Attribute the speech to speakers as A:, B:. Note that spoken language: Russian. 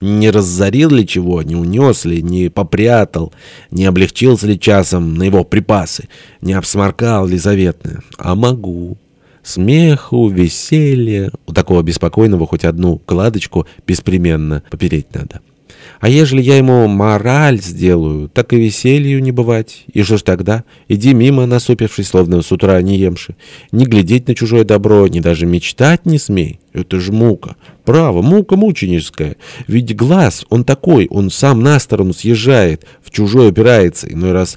A: Не разорил ли чего, не унес ли, не попрятал, не облегчился ли часом на его припасы, не обсморкал ли заветное. А могу. Смеху, веселье. У такого беспокойного хоть одну кладочку беспременно попереть надо. А ежели я ему мораль сделаю, так и веселью не бывать. И что ж тогда? Иди мимо, насупившись, словно с утра не емши. Не глядеть на чужое добро, ни даже мечтать не смей. Это ж мука. Право, мука мученическая. Ведь глаз, он такой, он сам на сторону съезжает, в чужой опирается, иной раз